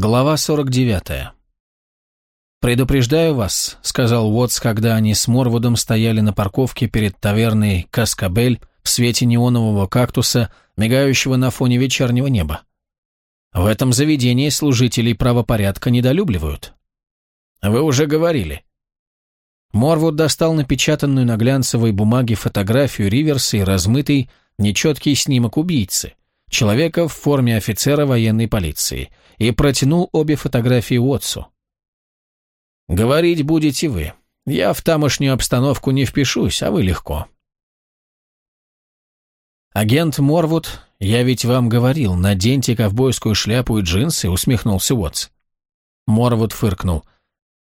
Глава 49. «Предупреждаю вас», — сказал Уотс, когда они с Морвудом стояли на парковке перед таверной «Каскабель» в свете неонового кактуса, мигающего на фоне вечернего неба. «В этом заведении служителей правопорядка недолюбливают». «Вы уже говорили». Морвуд достал напечатанную на глянцевой бумаге фотографию Риверса и размытый, нечеткий снимок убийцы, человека в форме офицера военной полиции — и протянул обе фотографии Уотсу. «Говорить будете вы. Я в тамошнюю обстановку не впишусь, а вы легко». «Агент Морвуд, я ведь вам говорил, наденьте ковбойскую шляпу и джинсы», — усмехнулся Уотс. Морвуд фыркнул.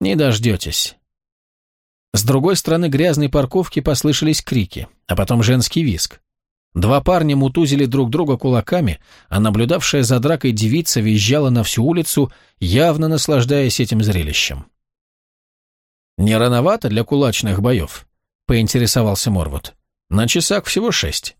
«Не дождетесь». С другой стороны грязной парковки послышались крики, а потом женский виск. Два парня мутузили друг друга кулаками, а наблюдавшая за дракой девица визжала на всю улицу, явно наслаждаясь этим зрелищем. «Не рановато для кулачных боев?» — поинтересовался Морвуд. «На часах всего шесть».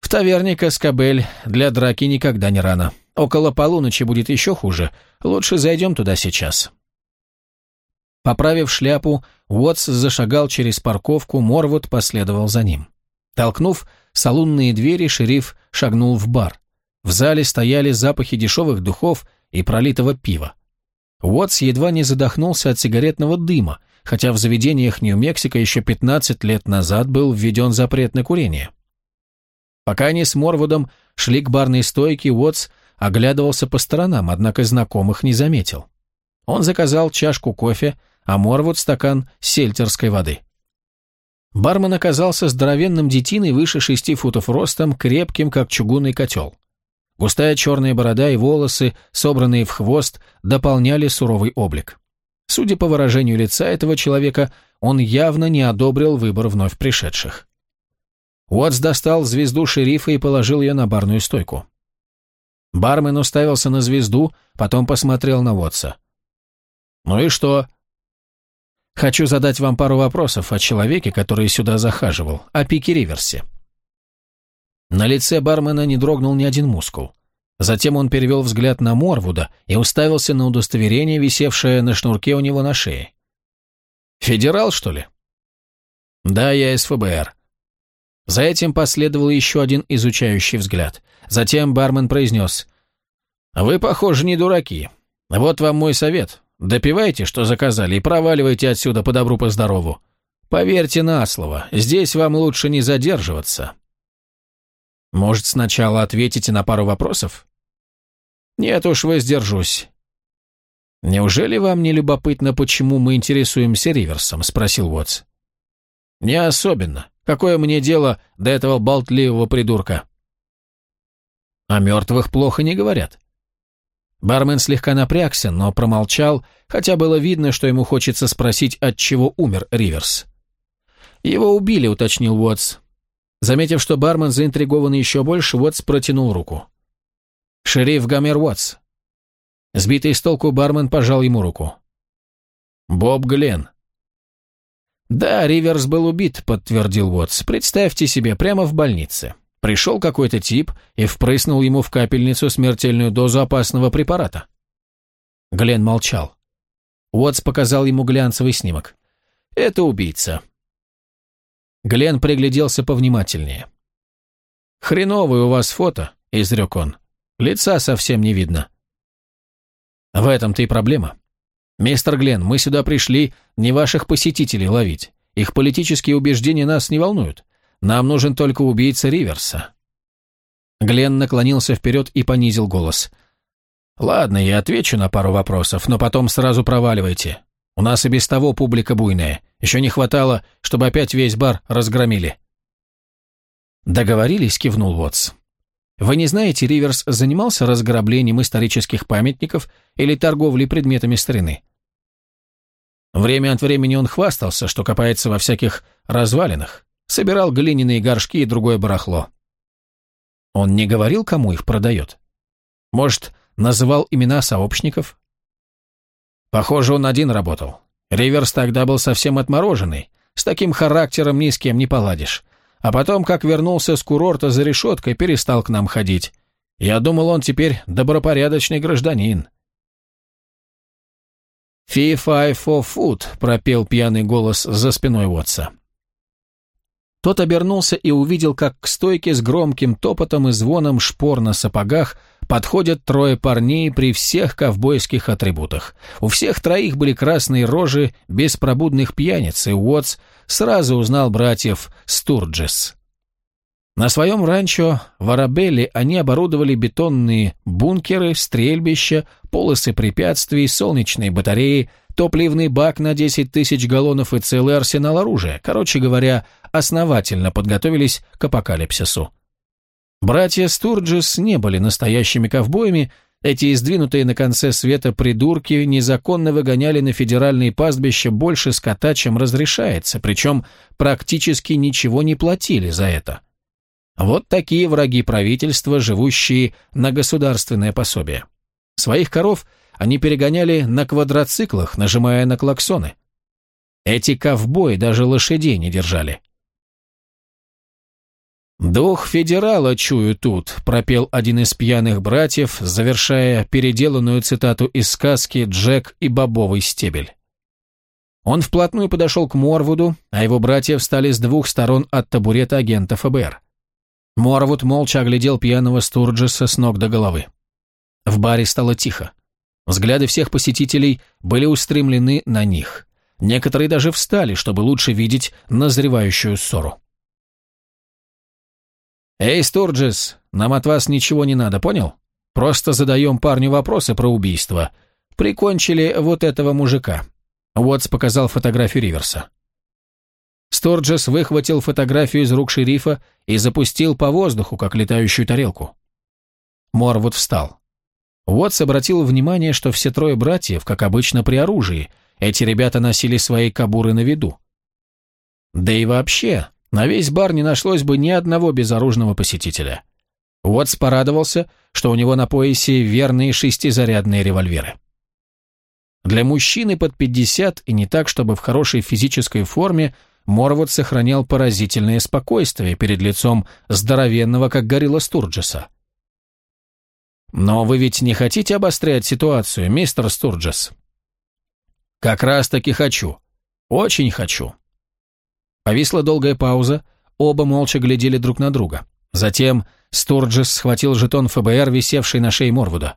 «В таверне Каскабель для драки никогда не рано. Около полуночи будет еще хуже. Лучше зайдем туда сейчас». Поправив шляпу, Уотс зашагал через парковку, Морвуд последовал за ним. Толкнув салунные двери, шериф шагнул в бар. В зале стояли запахи дешевых духов и пролитого пива. Уотс едва не задохнулся от сигаретного дыма, хотя в заведениях Нью-Мексико еще 15 лет назад был введен запрет на курение. Пока они с Морвудом шли к барной стойке, Уотс оглядывался по сторонам, однако знакомых не заметил. Он заказал чашку кофе, а Морвуд стакан сельтерской воды. Бармен оказался здоровенным детиной выше шести футов ростом, крепким, как чугунный котел. Густая черная борода и волосы, собранные в хвост, дополняли суровый облик. Судя по выражению лица этого человека, он явно не одобрил выбор вновь пришедших. Уотс достал звезду шерифа и положил ее на барную стойку. Бармен уставился на звезду, потом посмотрел на Уотса. «Ну и что?» Хочу задать вам пару вопросов о человеке, который сюда захаживал, о Пике Риверсе». На лице бармена не дрогнул ни один мускул. Затем он перевел взгляд на Морвуда и уставился на удостоверение, висевшее на шнурке у него на шее. «Федерал, что ли?» «Да, я из ФБР». За этим последовал еще один изучающий взгляд. Затем бармен произнес. «Вы, похоже, не дураки. Вот вам мой совет. Допивайте, что заказали, и проваливайте отсюда по добру, по здорову. Поверьте на слово, здесь вам лучше не задерживаться. Может, сначала ответите на пару вопросов? Нет уж, воздержусь. Неужели вам не любопытно, почему мы интересуемся Риверсом? Спросил Уотс. Не особенно. Какое мне дело до этого болтливого придурка? О мертвых плохо не говорят. Бармен слегка напрягся, но промолчал, хотя было видно, что ему хочется спросить, от чего умер Риверс. «Его убили», — уточнил Уотс. Заметив, что бармен заинтригован еще больше, Уотс протянул руку. «Шериф Гомер Уотс». Сбитый с толку бармен пожал ему руку. «Боб Гленн». «Да, Риверс был убит», — подтвердил Уотс. «Представьте себе, прямо в больнице». Пришел какой-то тип и впрыснул ему в капельницу смертельную дозу опасного препарата. Глен молчал. Уотс показал ему глянцевый снимок. «Это убийца». Глен пригляделся повнимательнее. «Хреновое у вас фото», — изрек он. «Лица совсем не видно». «В этом-то и проблема. Мистер Глен, мы сюда пришли не ваших посетителей ловить. Их политические убеждения нас не волнуют. Нам нужен только убийца Риверса». Глен наклонился вперед и понизил голос. «Ладно, я отвечу на пару вопросов, но потом сразу проваливайте. У нас и без того публика буйная. Еще не хватало, чтобы опять весь бар разгромили». «Договорились?» — кивнул Уотс. «Вы не знаете, Риверс занимался разграблением исторических памятников или торговлей предметами старины?» Время от времени он хвастался, что копается во всяких развалинах. Собирал глиняные горшки и другое барахло. Он не говорил, кому их продает? Может, называл имена сообщников? Похоже, он один работал. Риверс тогда был совсем отмороженный. С таким характером ни с кем не поладишь. А потом, как вернулся с курорта за решеткой, перестал к нам ходить. Я думал, он теперь добропорядочный гражданин». «Фи-фай фо фут», — пропел пьяный голос за спиной Уотса. Тот обернулся и увидел, как к стойке с громким топотом и звоном шпор на сапогах подходят трое парней при всех ковбойских атрибутах. У всех троих были красные рожи беспробудных пьяниц, и Уотс сразу узнал братьев Стурджес. На своем ранчо в Арабелле они оборудовали бетонные бункеры, стрельбища, полосы препятствий, солнечные батареи, топливный бак на 10 тысяч галлонов и целый арсенал оружия. Короче говоря, основательно подготовились к апокалипсису. Братья Стурджес не были настоящими ковбоями, эти издвинутые на конце света придурки незаконно выгоняли на федеральные пастбища больше скота, чем разрешается, причем практически ничего не платили за это. Вот такие враги правительства, живущие на государственное пособие. Своих коров они перегоняли на квадроциклах, нажимая на клаксоны. Эти ковбои даже лошадей не держали. «Дух федерала чую тут», — пропел один из пьяных братьев, завершая переделанную цитату из сказки «Джек и бобовый стебель». Он вплотную подошел к Морвуду, а его братья встали с двух сторон от табурета агента ФБР. Морвуд молча оглядел пьяного Стурджеса с ног до головы. В баре стало тихо. Взгляды всех посетителей были устремлены на них. Некоторые даже встали, чтобы лучше видеть назревающую ссору. «Эй, Стурджес, нам от вас ничего не надо, понял? Просто задаем парню вопросы про убийство. Прикончили вот этого мужика». Уотс показал фотографию Риверса. Сторджес выхватил фотографию из рук шерифа и запустил по воздуху, как летающую тарелку. Морвуд встал. Уотс обратил внимание, что все трое братьев, как обычно, при оружии. Эти ребята носили свои кабуры на виду. Да и вообще, на весь бар не нашлось бы ни одного безоружного посетителя. Уотс порадовался, что у него на поясе верные шестизарядные револьверы. Для мужчины под 50 и не так, чтобы в хорошей физической форме, Морвуд сохранял поразительное спокойствие перед лицом здоровенного, как горилла Стурджеса. «Но вы ведь не хотите обострять ситуацию, мистер Стурджес?» «Как раз-таки хочу. Очень хочу». Повисла долгая пауза, оба молча глядели друг на друга. Затем Стурджес схватил жетон ФБР, висевший на шее Морвуда.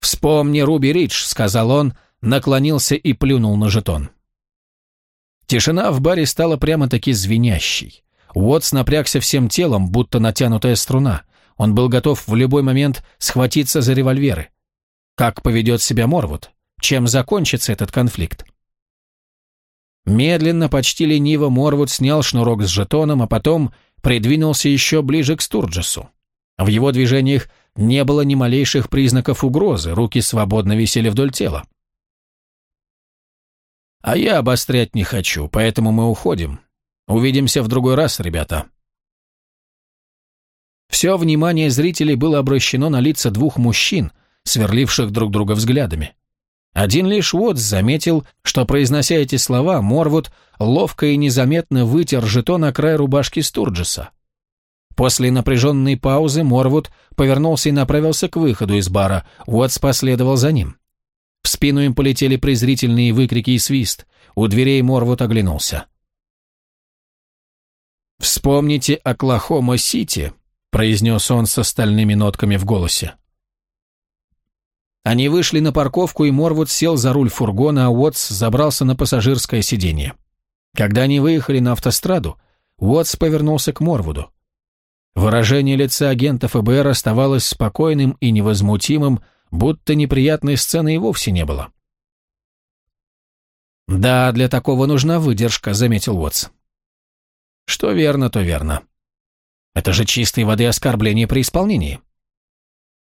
«Вспомни Руби Ридж», — сказал он, наклонился и плюнул на жетон. Тишина в баре стала прямо-таки звенящей. Уотс напрягся всем телом, будто натянутая струна. Он был готов в любой момент схватиться за револьверы. Как поведет себя Морвуд? Чем закончится этот конфликт? Медленно, почти лениво Морвуд снял шнурок с жетоном, а потом придвинулся еще ближе к Стурджесу. В его движениях не было ни малейших признаков угрозы, руки свободно висели вдоль тела. А я обострять не хочу, поэтому мы уходим. Увидимся в другой раз, ребята. Все внимание зрителей было обращено на лица двух мужчин, сверливших друг друга взглядами. Один лишь Уотс заметил, что, произнося эти слова, Морвуд ловко и незаметно вытер жетон на край рубашки Стурджеса. После напряженной паузы Морвуд повернулся и направился к выходу из бара, Уотс последовал за ним. В спину им полетели презрительные выкрики и свист. У дверей Морвуд оглянулся. «Вспомните Оклахома-Сити», — произнес он с остальными нотками в голосе. Они вышли на парковку, и Морвуд сел за руль фургона, а Уотс забрался на пассажирское сиденье. Когда они выехали на автостраду, Уотс повернулся к Морвуду. Выражение лица агента ФБР оставалось спокойным и невозмутимым, будто неприятной сцены и вовсе не было. «Да, для такого нужна выдержка», — заметил Уотс. «Что верно, то верно. Это же чистой воды оскорбление при исполнении».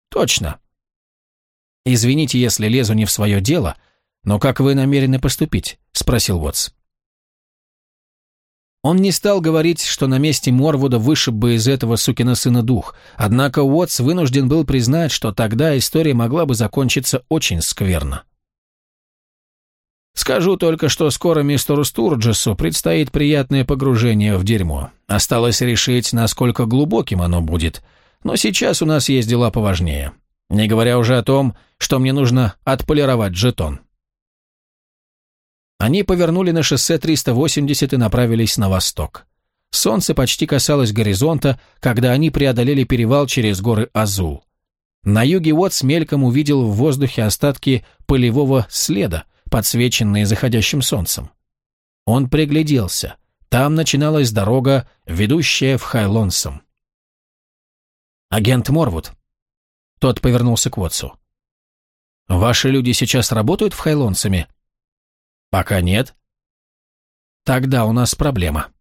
«Точно. Извините, если лезу не в свое дело, но как вы намерены поступить?» — спросил Уотс. Он не стал говорить, что на месте Морвуда вышиб бы из этого сукина сына дух, однако Уотс вынужден был признать, что тогда история могла бы закончиться очень скверно. Скажу только, что скоро мистеру Стурджесу предстоит приятное погружение в дерьмо. Осталось решить, насколько глубоким оно будет. Но сейчас у нас есть дела поважнее. Не говоря уже о том, что мне нужно отполировать жетон. Они повернули на шоссе 380 и направились на восток. Солнце почти касалось горизонта, когда они преодолели перевал через горы Азул. На юге Уотс мельком увидел в воздухе остатки полевого следа, подсвеченные заходящим солнцем. Он пригляделся. Там начиналась дорога, ведущая в Хайлонсом. «Агент Морвуд». Тот повернулся к Уотсу. «Ваши люди сейчас работают в Хайлонсами?» «Пока нет». «Тогда у нас проблема».